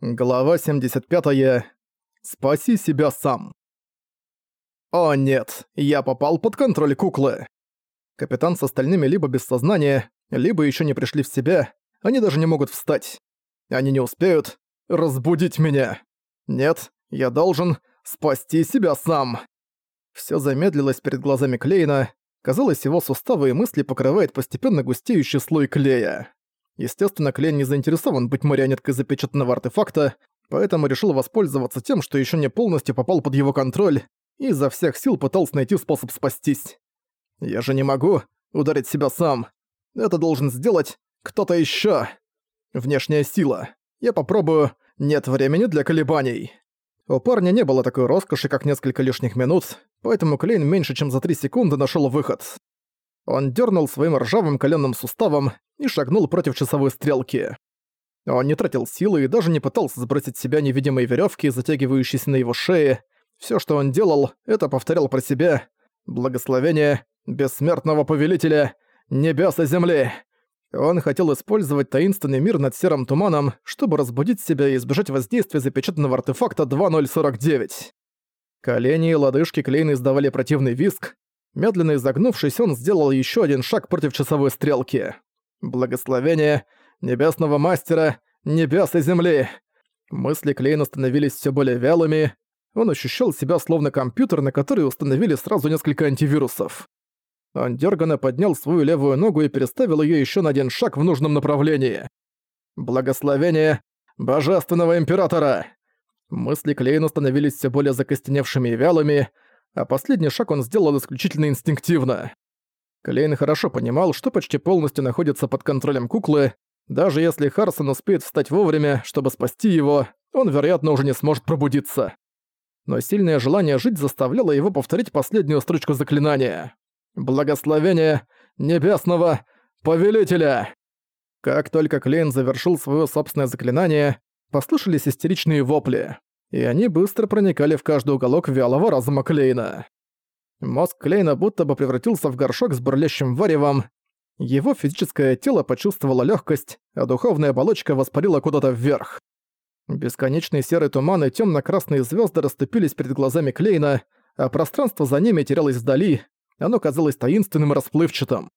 Глава 75. -я. Спаси себя сам. О нет, я попал под контроль куклы. Капитан с остальными либо без сознания, либо еще не пришли в себя, они даже не могут встать. Они не успеют разбудить меня. Нет, я должен спасти себя сам. Все замедлилось перед глазами Клейна. Казалось, его суставы и мысли покрывает постепенно густеющий слой клея. Естественно, Клен не заинтересован быть марионеткой запечатанного артефакта, поэтому решил воспользоваться тем, что еще не полностью попал под его контроль, и изо всех сил пытался найти способ спастись. «Я же не могу ударить себя сам. Это должен сделать кто-то еще. Внешняя сила. Я попробую. Нет времени для колебаний». У парня не было такой роскоши, как несколько лишних минут, поэтому Клейн меньше чем за три секунды нашел выход. Он дернул своим ржавым коленным суставом и шагнул против часовой стрелки. Он не тратил силы и даже не пытался сбросить с себя невидимые веревки, затягивающиеся на его шее. Все, что он делал, это повторял про себя «Благословение бессмертного повелителя небес и земли». Он хотел использовать таинственный мир над серым туманом, чтобы разбудить себя и избежать воздействия запечатанного артефакта 2049. Колени и лодыжки Клейна издавали противный визг, Медленно изогнувшись, он сделал еще один шаг против часовой стрелки. Благословение небесного мастера, небес и земли. Мысли Клейна становились все более вялыми. Он ощущал себя словно компьютер, на который установили сразу несколько антивирусов. Он дёрганно поднял свою левую ногу и переставил ее еще на один шаг в нужном направлении. Благословение Божественного Императора! Мысли Клейна становились все более закостеневшими и вялыми, а последний шаг он сделал исключительно инстинктивно. Клейн хорошо понимал, что почти полностью находится под контролем куклы, даже если Харсон успеет встать вовремя, чтобы спасти его, он, вероятно, уже не сможет пробудиться. Но сильное желание жить заставляло его повторить последнюю строчку заклинания. «Благословение Небесного Повелителя!» Как только Клейн завершил свое собственное заклинание, послышались истеричные вопли и они быстро проникали в каждый уголок вялого разума Клейна. Мозг Клейна будто бы превратился в горшок с бурлящим варевом. Его физическое тело почувствовало легкость, а духовная оболочка воспарила куда-то вверх. Бесконечный серый туман и темно красные звезды расступились перед глазами Клейна, а пространство за ними терялось вдали, оно казалось таинственным и расплывчатым.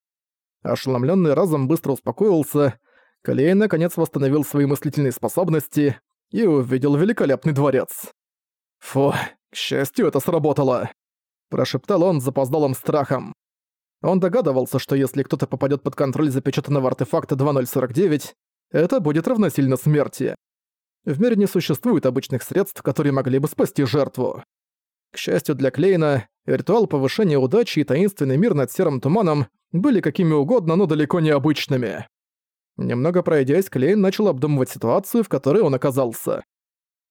Ошеломленный разум быстро успокоился, Клейн наконец восстановил свои мыслительные способности, и увидел великолепный дворец. «Фу, к счастью, это сработало!» Прошептал он запоздалым страхом. Он догадывался, что если кто-то попадет под контроль запечатанного артефакта 2049, это будет равносильно смерти. В мире не существует обычных средств, которые могли бы спасти жертву. К счастью для Клейна, ритуал повышения удачи и таинственный мир над серым туманом были какими угодно, но далеко не обычными. Немного пройдясь, Клейн начал обдумывать ситуацию, в которой он оказался.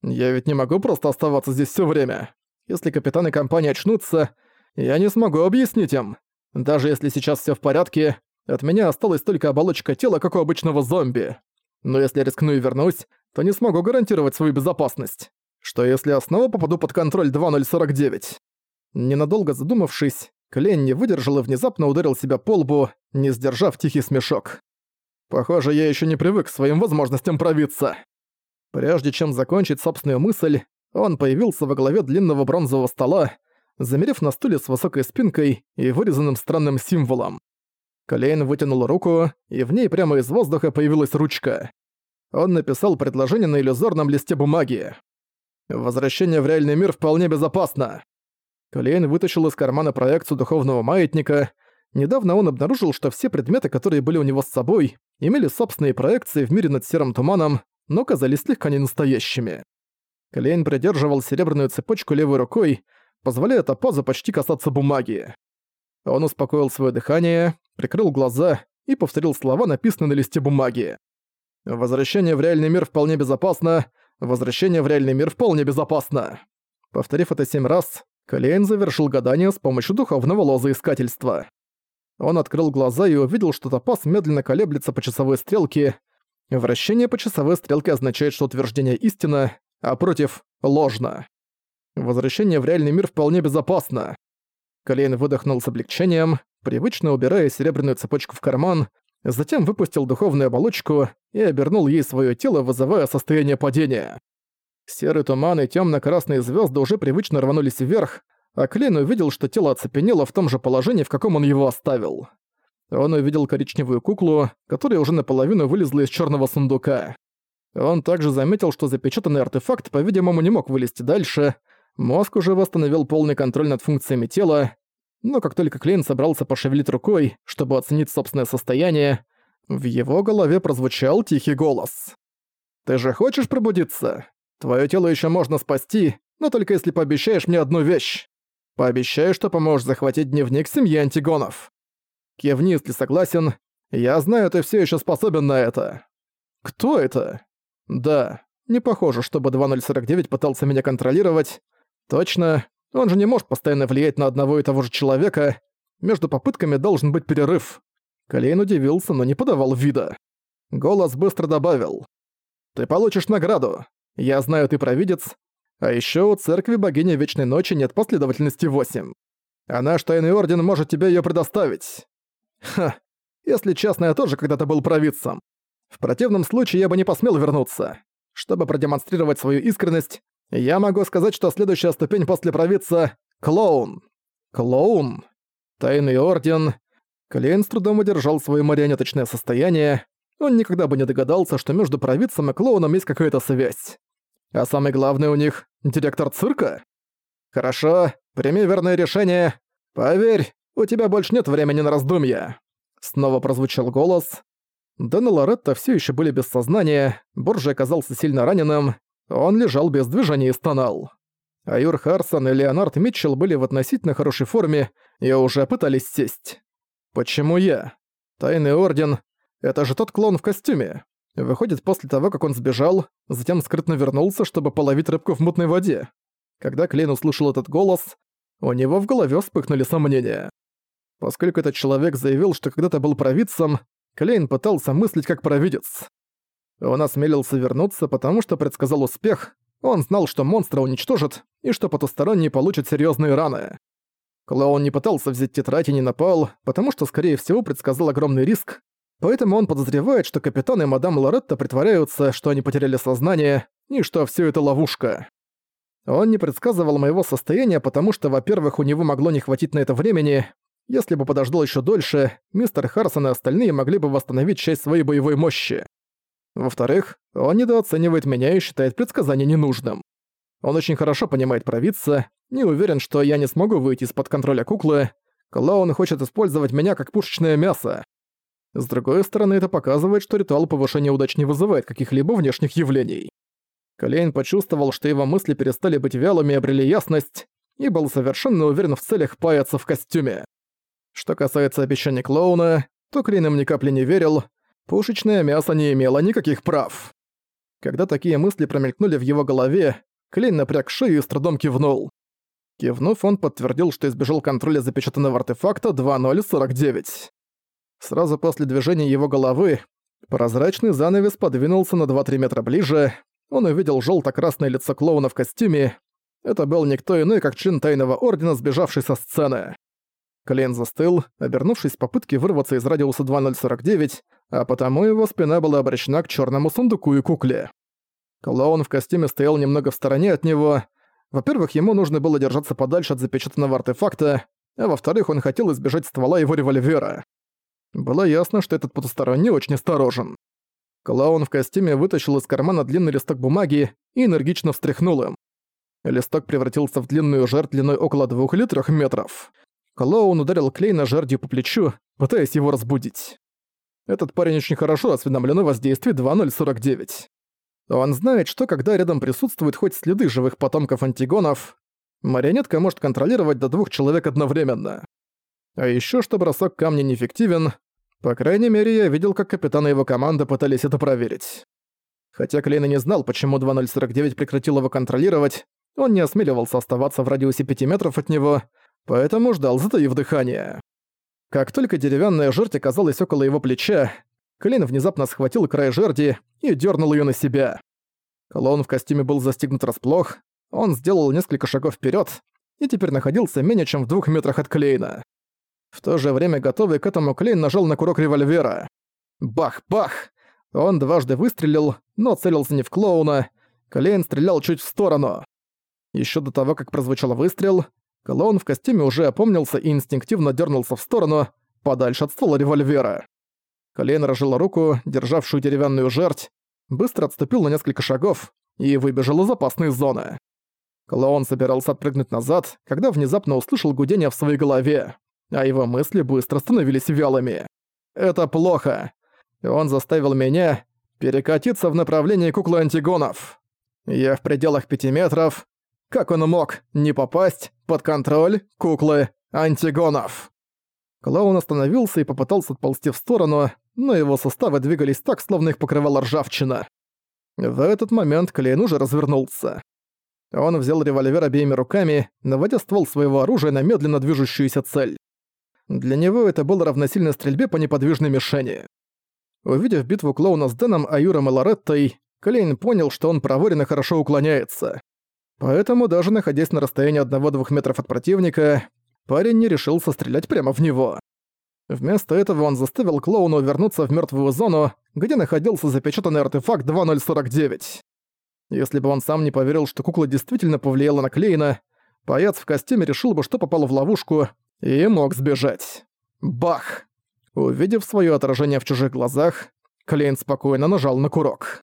«Я ведь не могу просто оставаться здесь все время. Если капитан и компания очнутся, я не смогу объяснить им. Даже если сейчас все в порядке, от меня осталась только оболочка тела, как у обычного зомби. Но если рискну и вернусь, то не смогу гарантировать свою безопасность. Что если я снова попаду под контроль 2049?» Ненадолго задумавшись, Клейн не выдержал и внезапно ударил себя по лбу, не сдержав тихий смешок. Похоже, я еще не привык к своим возможностям пробиться. Прежде чем закончить собственную мысль, он появился во главе длинного бронзового стола, замерев на стуле с высокой спинкой и вырезанным странным символом. Клейн вытянул руку, и в ней прямо из воздуха появилась ручка. Он написал предложение на иллюзорном листе бумаги. «Возвращение в реальный мир вполне безопасно». Клейн вытащил из кармана проекцию духовного маятника. Недавно он обнаружил, что все предметы, которые были у него с собой, имели собственные проекции в мире над серым туманом, но казались слегка ненастоящими. Клейн придерживал серебряную цепочку левой рукой, позволяя топазу почти касаться бумаги. Он успокоил свое дыхание, прикрыл глаза и повторил слова, написанные на листе бумаги. «Возвращение в реальный мир вполне безопасно. Возвращение в реальный мир вполне безопасно». Повторив это семь раз, Клейн завершил гадание с помощью духовного лозоискательства. Он открыл глаза и увидел, что топаз медленно колеблется по часовой стрелке. Вращение по часовой стрелке означает, что утверждение истина, а против — ложно. Возвращение в реальный мир вполне безопасно. Колейн выдохнул с облегчением, привычно убирая серебряную цепочку в карман, затем выпустил духовную оболочку и обернул ей свое тело, вызывая состояние падения. Серый туман и темно-красные звезды уже привычно рванулись вверх, а Клейн увидел, что тело оцепенело в том же положении, в каком он его оставил. Он увидел коричневую куклу, которая уже наполовину вылезла из черного сундука. Он также заметил, что запечатанный артефакт, по-видимому, не мог вылезти дальше. Мозг уже восстановил полный контроль над функциями тела, но как только Клейн собрался пошевелить рукой, чтобы оценить собственное состояние, в его голове прозвучал тихий голос. «Ты же хочешь пробудиться? Твое тело еще можно спасти, но только если пообещаешь мне одну вещь. Пообещай, что поможешь захватить дневник семьи Антигонов. Кивни, если согласен. Я знаю, ты все еще способен на это. Кто это? Да, не похоже, чтобы 2049 пытался меня контролировать. Точно, он же не может постоянно влиять на одного и того же человека. Между попытками должен быть перерыв. Клейн удивился, но не подавал вида. Голос быстро добавил. «Ты получишь награду. Я знаю, ты провидец. А еще у Церкви Богини Вечной Ночи нет последовательности 8. А наш Тайный Орден может тебе ее предоставить. Ха, если честно, я тоже когда-то был провидцем. В противном случае я бы не посмел вернуться. Чтобы продемонстрировать свою искренность, я могу сказать, что следующая ступень после провидца — клоун. Клоун? Тайный Орден. Клейн с трудом удержал свое марионеточное состояние. Он никогда бы не догадался, что между провидцем и клоуном есть какая-то связь. А самое главное у них — директор цирка? Хорошо, прими верное решение. Поверь, у тебя больше нет времени на раздумья. Снова прозвучал голос. Дэн и Лоретта все еще были без сознания, Борджи оказался сильно раненым, он лежал без движения и стонал. Аюр Харсон и Леонард Митчелл были в относительно хорошей форме и уже пытались сесть. Почему я? Тайный Орден — это же тот клон в костюме. Выходит, после того, как он сбежал, затем скрытно вернулся, чтобы половить рыбку в мутной воде. Когда Клейн услышал этот голос, у него в голове вспыхнули сомнения. Поскольку этот человек заявил, что когда-то был провидцем, Клейн пытался мыслить как провидец. Он осмелился вернуться, потому что предсказал успех, он знал, что монстра уничтожат и что потусторонний получит серьезные раны. Клоун не пытался взять тетрадь и не напал, потому что, скорее всего, предсказал огромный риск, Поэтому он подозревает, что капитан и мадам Лоретта притворяются, что они потеряли сознание, и что все это ловушка. Он не предсказывал моего состояния, потому что, во-первых, у него могло не хватить на это времени. Если бы подождал еще дольше, мистер Харсон и остальные могли бы восстановить часть своей боевой мощи. Во-вторых, он недооценивает меня и считает предсказание ненужным. Он очень хорошо понимает провидца, не уверен, что я не смогу выйти из-под контроля куклы. Клоун хочет использовать меня как пушечное мясо. С другой стороны, это показывает, что ритуал повышения удач не вызывает каких-либо внешних явлений. Клейн почувствовал, что его мысли перестали быть вялыми и обрели ясность, и был совершенно уверен в целях паяться в костюме. Что касается обещаний клоуна, то Клейн им ни капли не верил, пушечное мясо не имело никаких прав. Когда такие мысли промелькнули в его голове, Клейн напряг шею и с трудом кивнул. Кивнув, он подтвердил, что избежал контроля запечатанного артефакта 2049. Сразу после движения его головы прозрачный занавес подвинулся на 2-3 метра ближе. Он увидел желто-красное лицо клоуна в костюме. Это был никто иной, как член Тайного Ордена, сбежавший со сцены. Клейн застыл, обернувшись в попытке вырваться из радиуса 2049, а потому его спина была обращена к черному сундуку и кукле. Клоун в костюме стоял немного в стороне от него. Во-первых, ему нужно было держаться подальше от запечатанного артефакта, а во-вторых, он хотел избежать ствола его револьвера. Было ясно, что этот потусторонний очень осторожен. Клоун в костюме вытащил из кармана длинный листок бумаги и энергично встряхнул им. Листок превратился в длинную жертв длиной около двух или трех метров. Клоун ударил Клейна жердью по плечу, пытаясь его разбудить. Этот парень очень хорошо осведомлен о воздействии 2049. Он знает, что когда рядом присутствуют хоть следы живых потомков антигонов, марионетка может контролировать до двух человек одновременно. А еще что бросок камня неэффективен. По крайней мере, я видел, как капитан и его команда пытались это проверить. Хотя Клейн не знал, почему 2049 прекратил его контролировать, он не осмеливался оставаться в радиусе 5 метров от него, поэтому ждал, затаив дыхание. Как только деревянная жердь оказалась около его плеча, Клейн внезапно схватил край жерди и дернул ее на себя. Клоун в костюме был застигнут расплох, он сделал несколько шагов вперед и теперь находился менее чем в двух метрах от Клейна. В то же время готовый к этому Клейн нажал на курок револьвера. Бах-бах! Он дважды выстрелил, но целился не в клоуна. Клейн стрелял чуть в сторону. Еще до того, как прозвучал выстрел, клоун в костюме уже опомнился и инстинктивно дернулся в сторону, подальше от ствола револьвера. Клейн разжал руку, державшую деревянную жерть, быстро отступил на несколько шагов и выбежал из опасной зоны. Клоун собирался отпрыгнуть назад, когда внезапно услышал гудение в своей голове, а его мысли быстро становились вялыми. «Это плохо. Он заставил меня перекатиться в направлении куклы антигонов. Я в пределах пяти метров. Как он мог не попасть под контроль куклы антигонов?» Клоун остановился и попытался отползти в сторону, но его суставы двигались так, словно их покрывала ржавчина. В этот момент Клейн уже развернулся. Он взял револьвер обеими руками, наводя ствол своего оружия на медленно движущуюся цель. Для него это было равносильно стрельбе по неподвижной мишени. Увидев битву клоуна с Дэном, Аюром и Лореттой, Клейн понял, что он проворен и хорошо уклоняется. Поэтому даже находясь на расстоянии одного-двух метров от противника, парень не решился стрелять прямо в него. Вместо этого он заставил клоуна вернуться в мертвую зону, где находился запечатанный артефакт 2049. Если бы он сам не поверил, что кукла действительно повлияла на Клейна, паяц в костюме решил бы, что попал в ловушку, и мог сбежать. Бах! Увидев свое отражение в чужих глазах, Клейн спокойно нажал на курок.